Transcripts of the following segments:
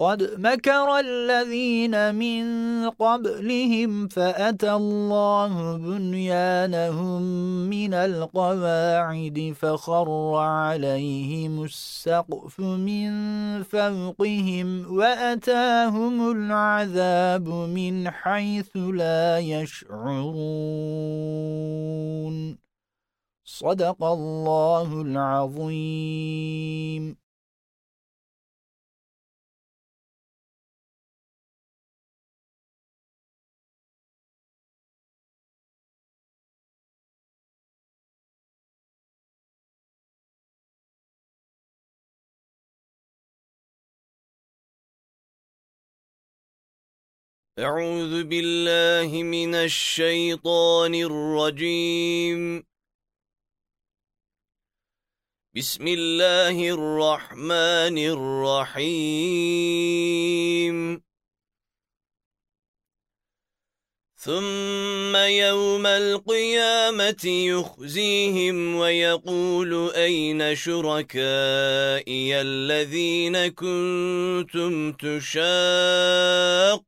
قد مكر الذين من قبلهم فأتى الله بنيانهم من القواعد فخر عليهم السقف من فوقهم وأتاهم العذاب من حيث لا يشعرون. صدق الله العظيم. أعوذ بالله من الشيطان الرجيم. بسم الله الرحمن الرحيم. ثم يوم القيامة يخزيهم ويقول أين شركائي الذين كنتم تشاق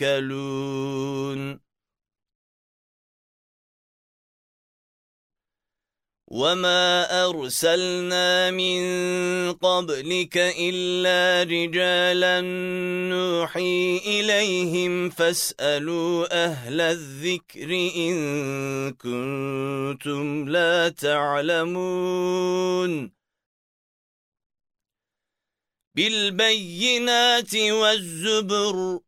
يتوكلون. وما أرسلنا من قبلك إلا رجالا نوحي إليهم فاسألوا أهل الذكر إن كنتم لا تعلمون. بالبينات والزبر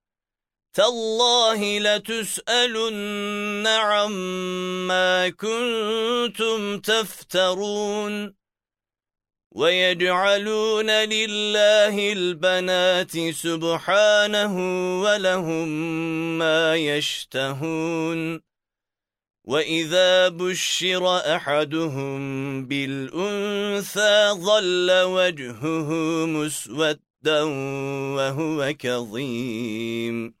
تالله لتسألن عما كنتم تفترون وَيَجْعَلُونَ لِلَّهِ الْبَنَاتِ سُبْحَانَهُ وَلَهُم مَّا يَشْتَهُونَ وَإِذَا بُشِّرَ أَحَدُهُم بِالْأُنثَىٰ ظَلَّ وَجْهُهُ مُسْوَدًّا وَهُوَ كَظِيمٌ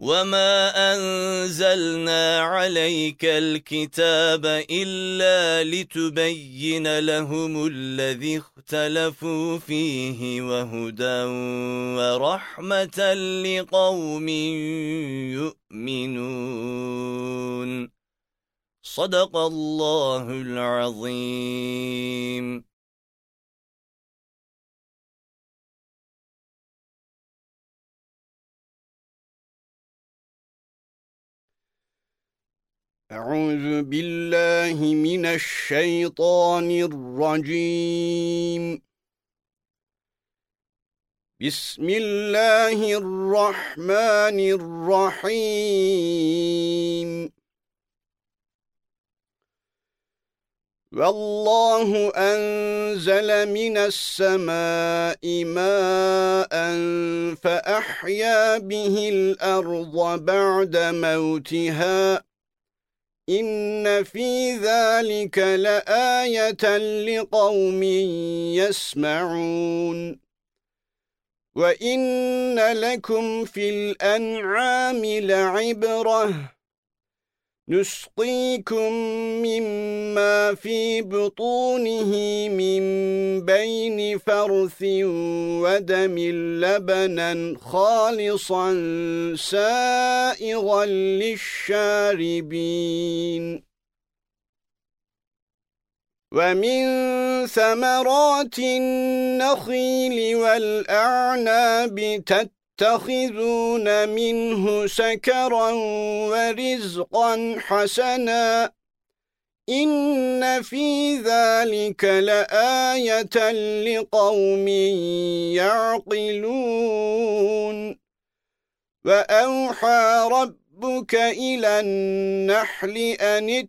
وما أنزلنا عليك الكتاب إلا لتبين لهم الذي اختلفوا فيه وهدى ورحمة لقوم يؤمنون. صدق الله العظيم. أعوذ بالله من الشيطان الرجيم. بسم الله الرحمن الرحيم. والله أنزل من السماء ماء فأحيا به الأرض بعد موتها إن في ذلك لآية لقوم يسمعون وَإِنَّ لَكُمْ فِي الْأَنْعَامِ لَعِبْرَةً نسقيكم مما في بطونه من بين فرث ودم لبنا خالصا سائغا للشاربين. وَمِن ثَمَرَاتِ النَّخِيلِ وَالْأَعْنَابِ تَتَّخِذُونَ مِنْهُ سَكَرًا وَرِزْقًا حَسَنًا. إِنَّ فِي ذَلِكَ لَآيَةً لِقَوْمٍ يَعْقِلُونَ. وَأَوْحَى رَبُّكَ إِلَى النَّحْلِ أَنِ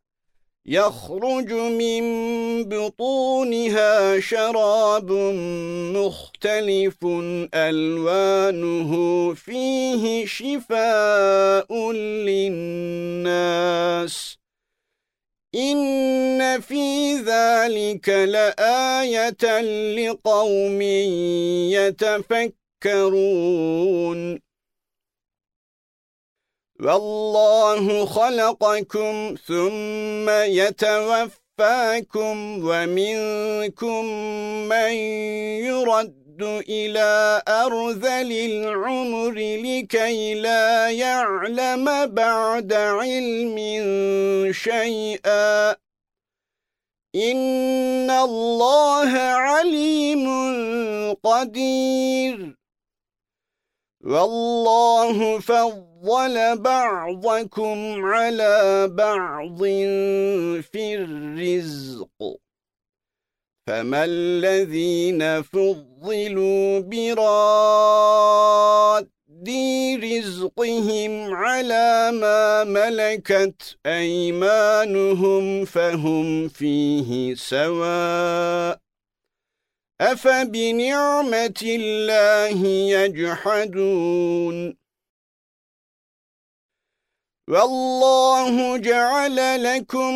يَخْرُجُ مِنْ بُطُونِهَا شَرَابٌ مُخْتَلِفٌ أَلْوَانُهُ فِيهِ شِفَاءٌ لِلنَّاسِ. إِنَّ فِي ذَلِكَ لَآيَةً لِقَوْمٍ يَتَفَكَّرُونَ. وَاللَّهُ خَلَقَكُمْ ثُمَّ يَتَوَفَّاكُمْ وَمِنكُم مَّن يُرَدُّ إِلَى أَرْذَلِ الْعُمُرِ لِكَي لَا يَعْلَمَ بَعْدَ عِلْمٍ شَيْئًا. إِنَّ اللَّهَ عَلِيمٌ قَدِيرٌ. وَاللَّهُ فَضَّلَ بَعْضَكُمْ عَلَى بَعْضٍ فِي الرِّزْقِ. فَمَا الَّذِينَ فُضِّلُوا بِرَادِّ رِزْقِهِمْ عَلَى مَا مَلَكَتْ أَيْمَانُهُمْ فَهُمْ فِيهِ سَوَاءٌ. أَفَبِنِعْمَةِ اللَّهِ يَجْحَدُونَ؟ وَاللَّهُ جَعَلَ لَكُم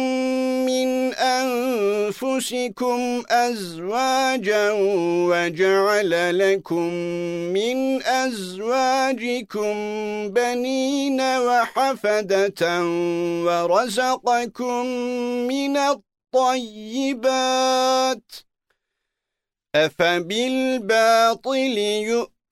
مِّنْ أَنفُسِكُمْ أَزْوَاجًا وَجَعَلَ لَكُم مِّنْ أَزْوَاجِكُمْ بَنِينَ وَحَفَدَةً وَرَزَقَكُم مِّنَ الطَّيِّبَاتِ. أَفَبِالْبَاطِلِ يُؤْمِنُونَ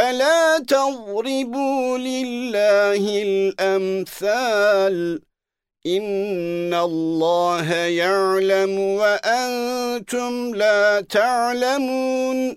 فَلَا تَضْرِبُوا لِلَّهِ الْأَمْثَالَ إِنَّ اللَّهَ يَعْلَمُ وَأَنْتُمْ لَا تَعْلَمُونَ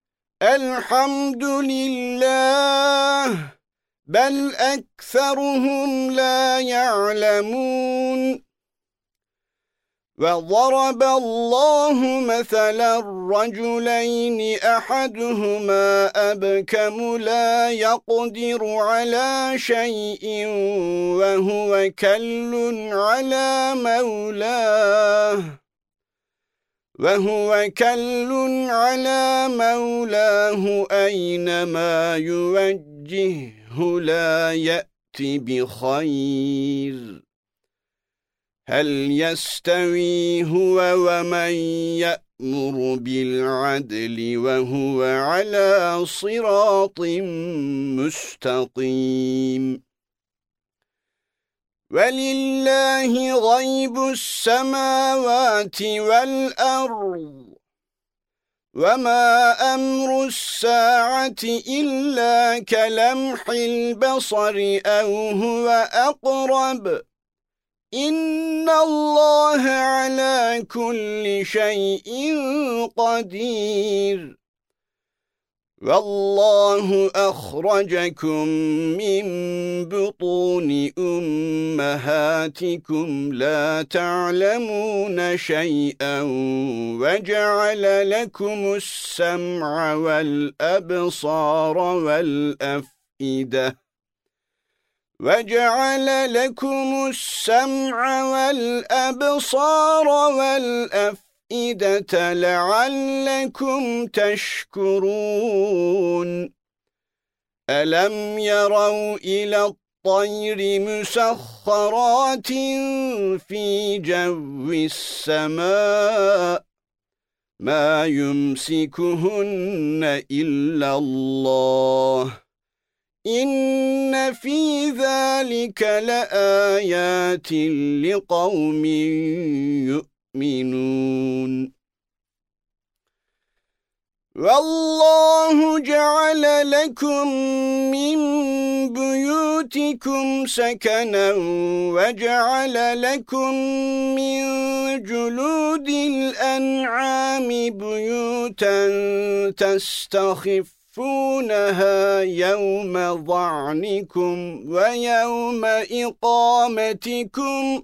الحمد لله بل أكثرهم لا يعلمون. وضرب الله مثلا الرجلين أحدهما أبكم لا يقدر على شيء وهو كل على مولاه. وهو كل على مولاه أينما يوجهه لا يأتي بخير. هل يستوي هو ومن يأمر بالعدل وهو على صراط مستقيم؟ وَلِلَّهِ غَيْبُ السَّمَاوَاتِ وَالْأَرْضِ وَمَا أَمْرُ السَّاعَةِ إِلَّا كَلَمْحِ الْبَصَرِ أَوْ هُوَ أَقْرَبُ. إِنَّ اللَّهَ عَلَى كُلِّ شَيْءٍ قَدِيرٌ. وَاللَّهُ أَخْرَجَكُم مِّن بُطُونِ أُمَّهَاتِكُمْ لَا تَعْلَمُونَ شَيْئًا وَجَعَلَ لَكُمُ السَّمْعَ وَالْأَبْصَارَ وَالْأَفْئِدَةَ وَجَعَلَ لَكُمُ السَّمْعَ وَالْأَبْصَارَ وَالْأَفْئِدَةَ الْمَائِدَةَ لَعَلَّكُمْ تَشْكُرُونَ. أَلَمْ يَرَوْا إِلَى الطَّيْرِ مُسَخَّرَاتٍ فِي جَوِّ السَّمَاءِ؟ مَا يُمْسِكُهُنَّ إِلَّا اللَّهُ. إِنَّ فِي ذَلِكَ لَآيَاتٍ لِقَوْمٍ يُؤْمِنُونَ. يؤمنون والله جعل لكم من بيوتكم سكنا وجعل لكم من جلود الأنعام بيوتا تستخفونها يوم ضعنكم ويوم إقامتكم.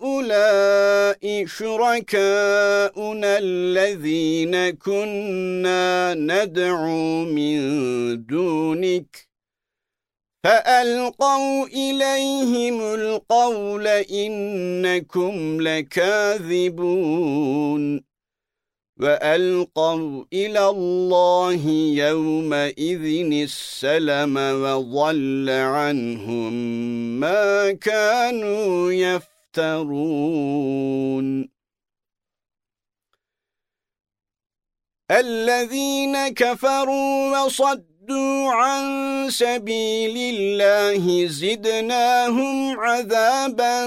هَؤُلَاءِ شُرَكَاؤُنَا الَّذِينَ كُنَّا نَدْعُو مِن دُونِكَ. فَأَلْقَوْا إِلَيْهِمُ الْقَوْلَ إِنَّكُمْ لَكَاذِبُونَ. وَأَلْقَوْا إِلَى اللَّهِ يَوْمَئِذٍ السَّلَمَ وَضَلَّ عَنْهُمْ مَا كَانُوا يَفْتَرُونَ. الَّذِينَ كَفَرُوا وَصَدُّوا صَدُّوا عَن سَبِيلِ اللَّهِ زِدْنَاهُمْ عَذَابًا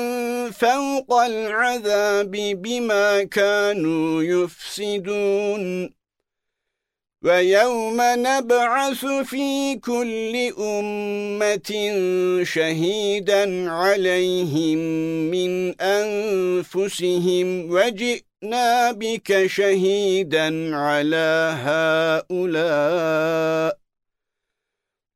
فَوْقَ الْعَذَابِ بِمَا كَانُوا يُفْسِدُونَ. وَيَوْمَ نَبْعَثُ فِي كُلِّ أُمَّةٍ شَهِيدًا عَلَيْهِمْ مِنْ أَنفُسِهِمْ وَجِئْنَا بِكَ شَهِيدًا عَلَى هَؤُلَاءِ.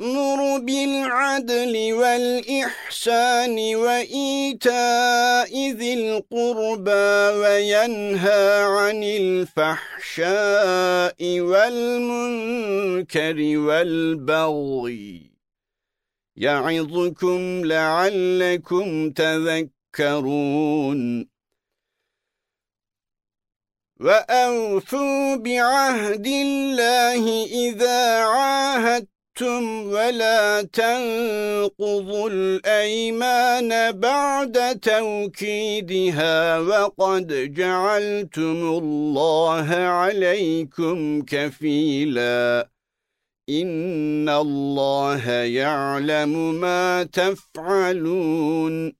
بِالْعَدْلِ وَالْإِحْسَانِ وَإِيتَاءِ ذِي الْقُرْبَى وَيَنْهَى عَنِ الْفَحْشَاءِ وَالْمُنكَرِ وَالْبَغْيِ يَعِظُكُمْ لَعَلَّكُمْ تَذَكَّرُونَ وَأَوْفُوا بِعَهْدِ اللَّهِ إِذَا عَاهَدتُّمْ وَلَا تَنقُضُوا الْأَيْمَانَ بَعْدَ تَوْكِيدِهَا وَقَدْ جَعَلْتُمُ اللَّهَ عَلَيْكُمْ كَفِيلًا إِنَّ اللَّهَ يَعْلَمُ مَا تَفْعَلُونَ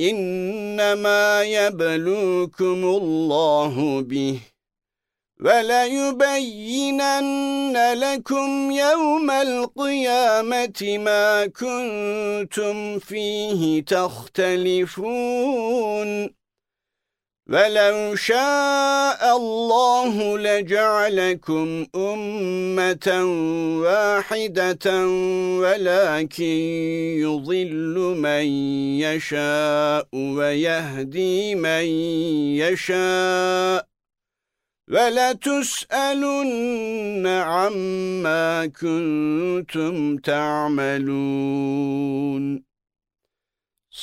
إِنَّمَا يَبْلُوكُمُ اللَّهُ بِهِ وَلَيُبَيِّنَنَّ لَكُمْ يَوْمَ الْقِيَامَةِ مَا كُنتُمْ فِيهِ تَخْتَلِفُونَ وَلَوْ شَاءَ اللَّهُ لَجَعَلَكُمْ أُمَّةً وَاحِدَةً وَلَكِنْ يُضِلُّ مَنْ يَشَاءُ وَيَهْدِي مَنْ يَشَاءُ وَلَتُسْأَلُنَّ عَمَّا كُنْتُمْ تَعْمَلُونَ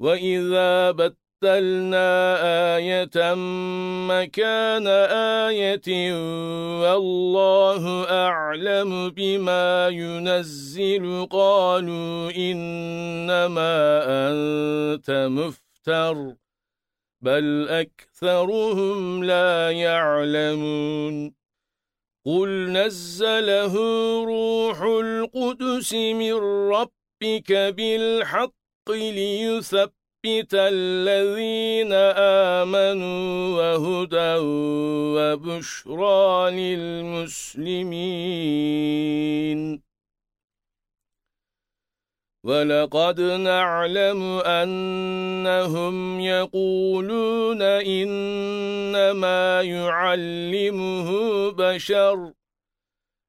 وإذا بدلنا آية مكان آية والله أعلم بما ينزل قالوا إنما أنت مفتر بل أكثرهم لا يعلمون قل نزله روح القدس من ربك بالحق ليثبت يثبت الذين آمنوا وهدى وبشرى للمسلمين. ولقد نعلم أنهم يقولون إنما يعلمه بشر.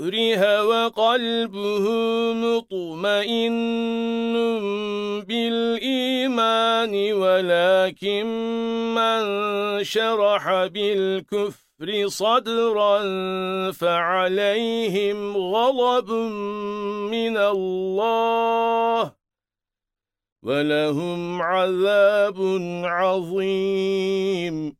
أكره وقلبه مطمئن بالإيمان ولكن من شرح بالكفر صدرا فعليهم غضب من الله ولهم عذاب عظيم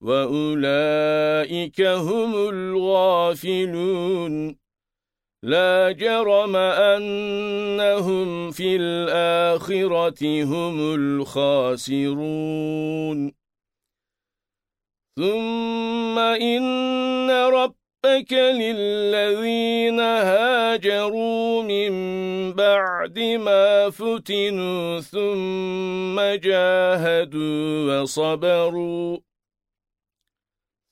وَأُولَئِكَ هُمُ الْغَافِلُونَ لا جرم أنهم في الآخرة هم الخاسرون ثم إن ربك للذين هاجروا من بعد ما فتنوا ثم جاهدوا وصبروا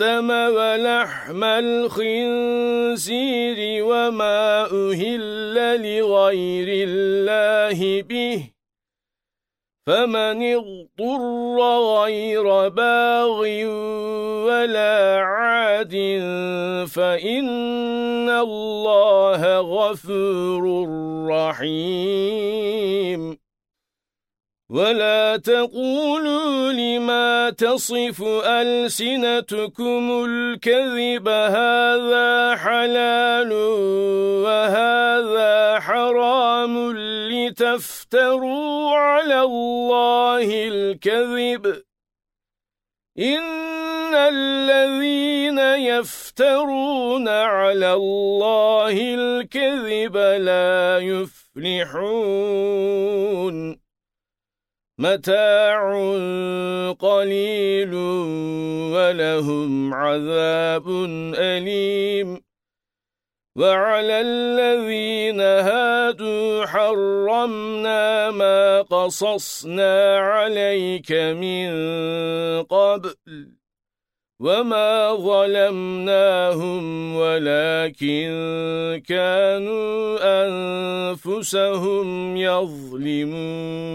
الدم ولحم الخنزير وما أهل لغير الله به فمن اضطر غير باغ ولا عاد فإن الله غفور رحيم وَلَا تَقُولُوا لِمَا تَصِفُ أَلْسِنَتُكُمُ الْكَذِبَ هَذَا حَلَالٌ وَهَذَا حَرَامٌ لِتَفْتَرُوا عَلَى اللَّهِ الْكَذِبَ. إِنَّ الَّذِينَ يَفْتَرُونَ عَلَى اللَّهِ الْكَذِبَ لَا يُفْلِحُونَ. متاع قليل ولهم عذاب أليم. وعلى الذين هادوا حرمنا ما قصصنا عليك من قبل وما ظلمناهم ولكن كانوا أنفسهم يظلمون.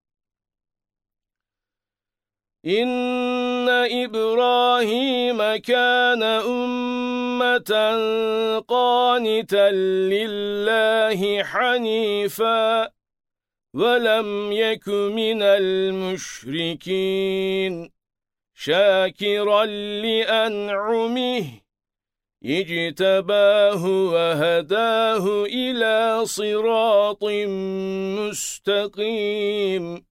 إِنَّ إِبْرَاهِيمَ كَانَ أُمَّةً قَانِتًا لِلَّهِ حَنِيفًا وَلَمْ يَكُ مِنَ الْمُشْرِكِينَ شَاكِرًا لِأَنْعُمِهِ اجتباه وهداه إلى صراط مستقيم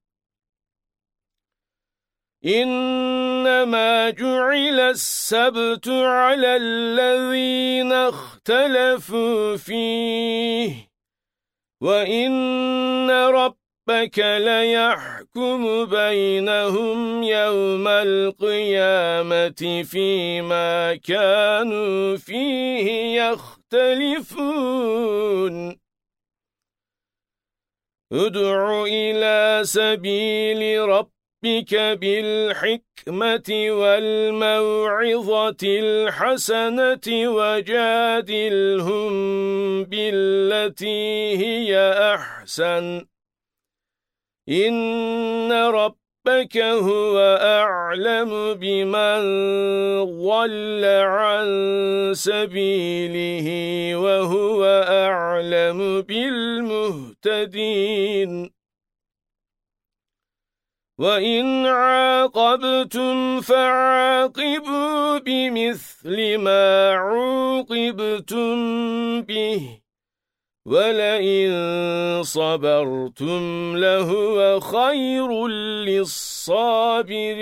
إِنَّمَا جُعِلَ السَّبْتُ عَلَى الَّذِينَ اخْتَلَفُوا فِيهِ وَإِنَّ رَبَّ رَبَّكَ لَيَحْكُمُ بَيْنَهُمْ يَوْمَ الْقِيَامَةِ فِيمَا كَانُوا فِيهِ يَخْتَلِفُونَ. ادْعُ إِلَى سَبِيلِ رَبِّكَ بِالْحِكْمَةِ وَالْمَوْعِظَةِ الْحَسَنَةِ وَجَادِلْهُم بِالَّتِي هِيَ أَحْسَنُ. إِنَّ رَبَّكَ هُوَ أَعْلَمُ بِمَنْ ضَلَّ عَن سَبِيلِهِ وَهُوَ أَعْلَمُ بِالْمُهْتَدِينَ. وَإِنْ عَاقَبْتُمْ فَعَاقِبُوا بِمِثْلِ مَا عُوقِبْتُمْ بِهِ وَلَئِن صَبَرْتُمْ لَهُوَ خَيْرٌ لِلصَّابِرِينَ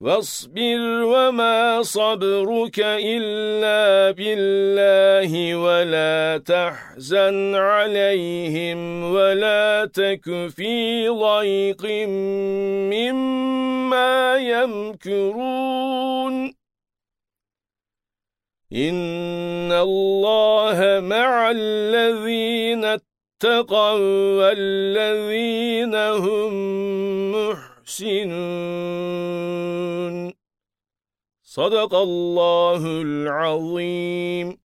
وَاصْبِرْ وَمَا صَبْرُكَ إِلَّا بِاللَّهِ وَلَا تَحْزَنْ عَلَيْهِمْ وَلَا تَكُ فِي ضَيْقٍ مِّمَّا يَمْكُرُونَ. إِنَّ اللَّهَ مَعَ الَّذِينَ اتَّقَوْا وَالَّذِينَ هُمْ مُحْسِنُونَ صدق الله العظيم.